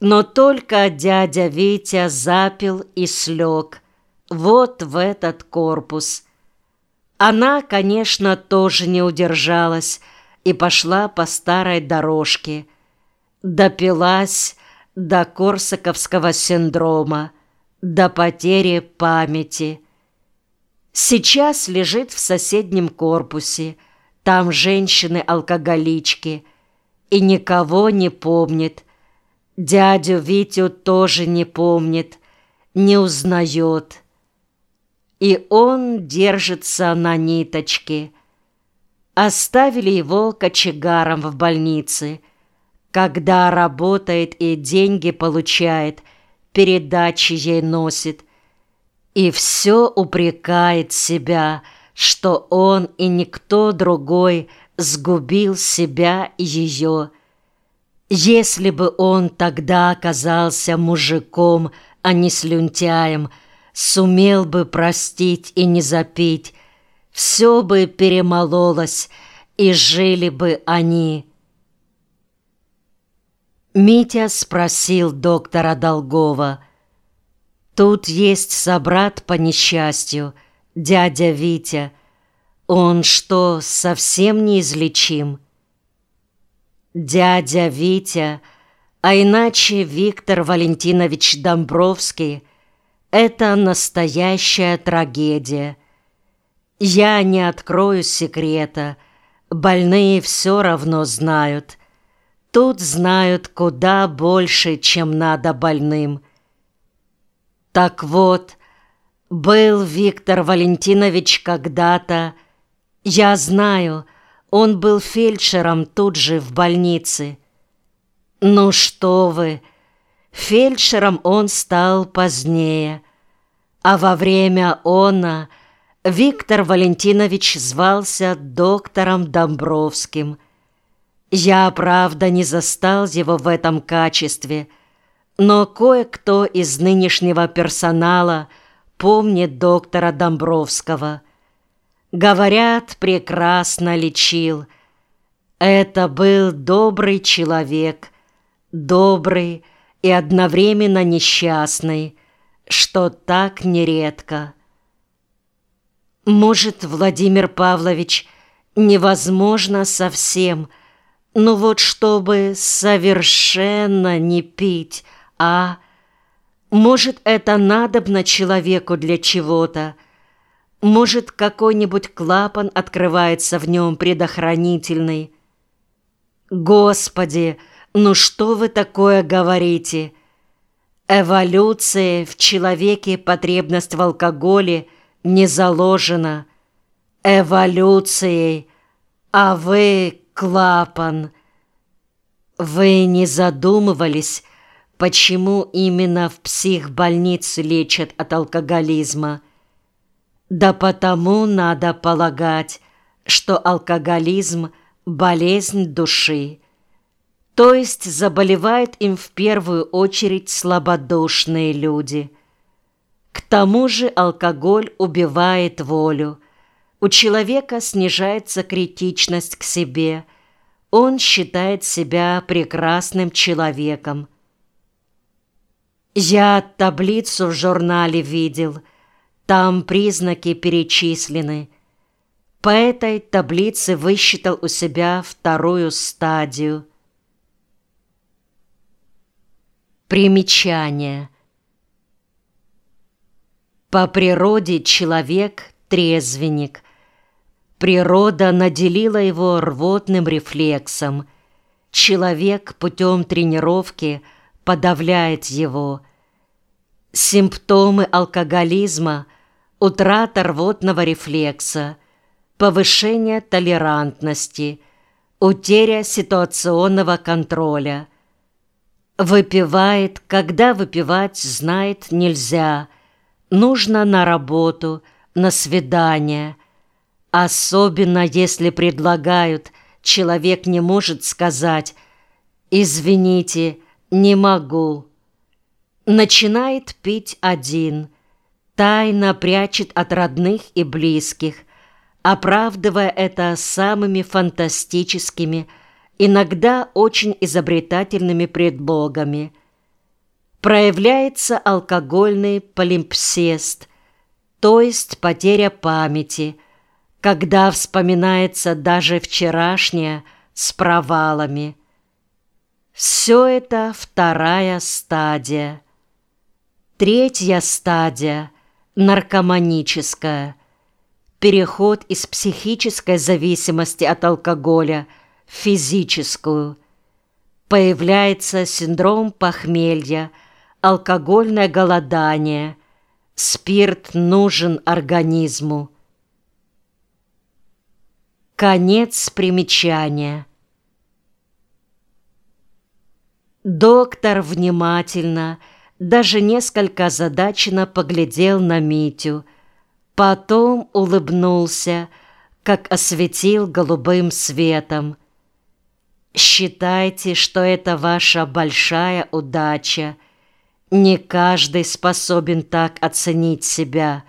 Но только дядя Витя запил и слег. Вот в этот корпус. Она, конечно, тоже не удержалась и пошла по старой дорожке. Допилась до корсаковского синдрома, до потери памяти. Сейчас лежит в соседнем корпусе, там женщины-алкоголички, и никого не помнит. Дядю Витю тоже не помнит, не узнает. И он держится на ниточке. Оставили его кочегаром в больнице. Когда работает и деньги получает, передачи ей носит. И все упрекает себя, что он и никто другой сгубил себя и ее. Если бы он тогда оказался мужиком, а не слюнтяем, сумел бы простить и не запить, все бы перемололось, и жили бы они. Митя спросил доктора Долгова. «Тут есть собрат по несчастью, дядя Витя. Он что, совсем неизлечим?» Дядя Витя, а иначе Виктор Валентинович Домбровский — это настоящая трагедия. Я не открою секрета, больные все равно знают. Тут знают куда больше, чем надо больным. Так вот, был Виктор Валентинович когда-то, я знаю — он был фельдшером тут же в больнице. Ну что вы, фельдшером он стал позднее, а во время она Виктор Валентинович звался доктором Домбровским. Я, правда, не застал его в этом качестве, но кое-кто из нынешнего персонала помнит доктора Домбровского – Говорят, прекрасно лечил. Это был добрый человек, добрый и одновременно несчастный, что так нередко. Может, Владимир Павлович, невозможно совсем, но вот чтобы совершенно не пить, а... Может, это надобно человеку для чего-то, может, какой-нибудь клапан открывается в нем предохранительный. Господи, ну что вы такое говорите? Эволюция в человеке потребность в алкоголе не заложена. Эволюцией, а вы клапан. Вы не задумывались, почему именно в психбольнице лечат от алкоголизма? Да потому надо полагать, что алкоголизм – болезнь души, то есть заболевают им в первую очередь слабодушные люди. К тому же алкоголь убивает волю, у человека снижается критичность к себе, он считает себя прекрасным человеком. Я таблицу в журнале видел – там признаки перечислены. По этой таблице высчитал у себя вторую стадию. Примечание. По природе человек – трезвенник. Природа наделила его рвотным рефлексом. Человек путем тренировки подавляет его. Симптомы алкоголизма – утрата рвотного рефлекса, повышение толерантности, утеря ситуационного контроля. Выпивает, когда выпивать знает нельзя, нужно на работу, на свидание. Особенно если предлагают, человек не может сказать «Извините, не могу». Начинает пить один – тайно прячет от родных и близких, оправдывая это самыми фантастическими, иногда очень изобретательными предлогами. проявляется алкогольный полимпсест, то есть потеря памяти, когда вспоминается даже вчерашнее с провалами. Все это вторая стадия. Третья стадия – наркоманическая. Переход из психической зависимости от алкоголя в физическую. Появляется синдром похмелья – алкогольное голодание, спирт нужен организму. Конец примечания. Доктор внимательно, даже несколько озадаченно поглядел на Митю, потом улыбнулся, как осветил голубым светом. «Считайте, что это ваша большая удача», не каждый способен так оценить себя.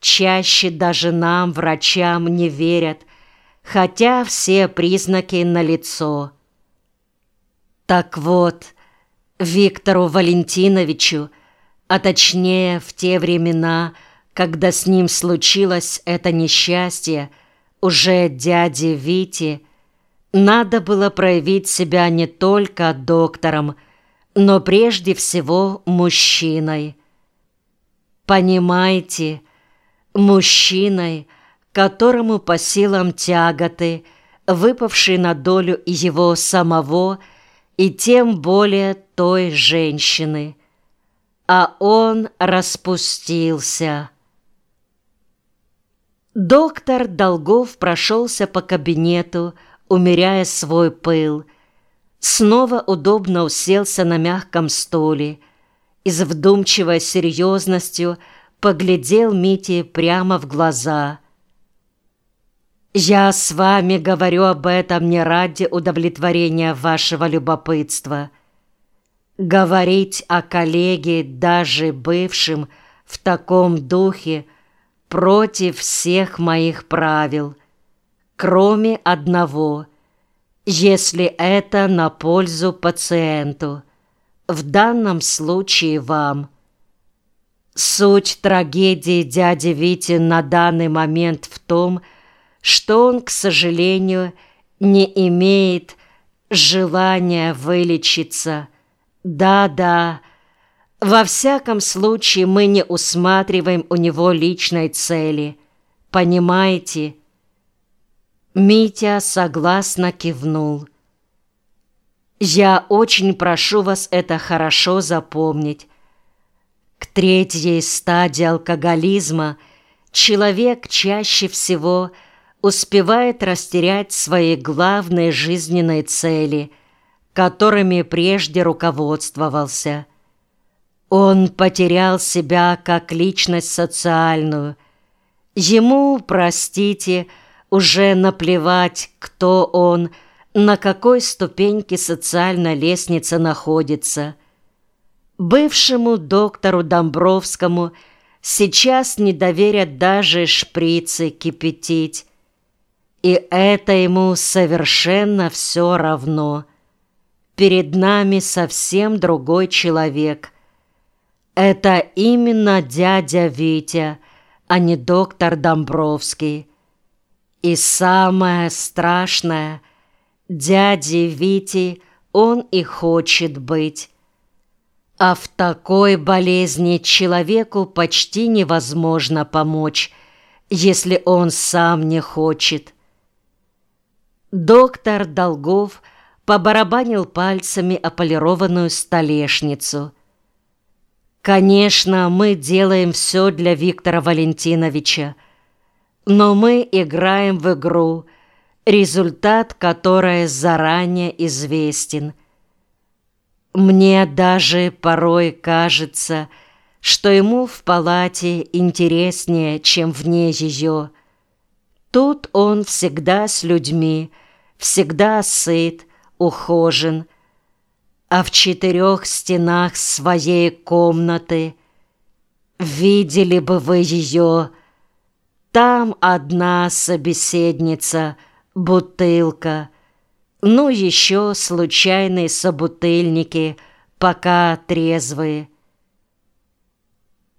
Чаще даже нам, врачам, не верят, хотя все признаки налицо. Так вот, Виктору Валентиновичу, а точнее в те времена, когда с ним случилось это несчастье, уже дяде Вите, надо было проявить себя не только доктором, но прежде всего мужчиной. Понимаете, мужчиной, которому по силам тяготы, выпавшей на долю его самого и тем более той женщины. А он распустился. Доктор Долгов прошелся по кабинету, умеряя свой пыл – снова удобно уселся на мягком стуле и с вдумчивой серьезностью поглядел Мите прямо в глаза. «Я с вами говорю об этом не ради удовлетворения вашего любопытства. Говорить о коллеге, даже бывшем, в таком духе против всех моих правил, кроме одного — если это на пользу пациенту, в данном случае вам. Суть трагедии дяди Вити на данный момент в том, что он, к сожалению, не имеет желания вылечиться. Да-да, во всяком случае мы не усматриваем у него личной цели. Понимаете? Митя согласно кивнул. «Я очень прошу вас это хорошо запомнить. К третьей стадии алкоголизма человек чаще всего успевает растерять свои главные жизненные цели, которыми прежде руководствовался. Он потерял себя как личность социальную. Ему, простите, – уже наплевать, кто он, на какой ступеньке социальной лестницы находится. Бывшему доктору Домбровскому сейчас не доверят даже шприцы кипятить. И это ему совершенно все равно. Перед нами совсем другой человек. Это именно дядя Витя, а не доктор Домбровский. И самое страшное, дяде Вити он и хочет быть. А в такой болезни человеку почти невозможно помочь, если он сам не хочет. Доктор Долгов побарабанил пальцами о полированную столешницу. «Конечно, мы делаем все для Виктора Валентиновича, но мы играем в игру, результат которой заранее известен. Мне даже порой кажется, что ему в палате интереснее, чем вне ее. Тут он всегда с людьми, всегда сыт, ухожен, а в четырех стенах своей комнаты видели бы вы ее, там одна собеседница, бутылка, ну еще случайные собутыльники, пока трезвые.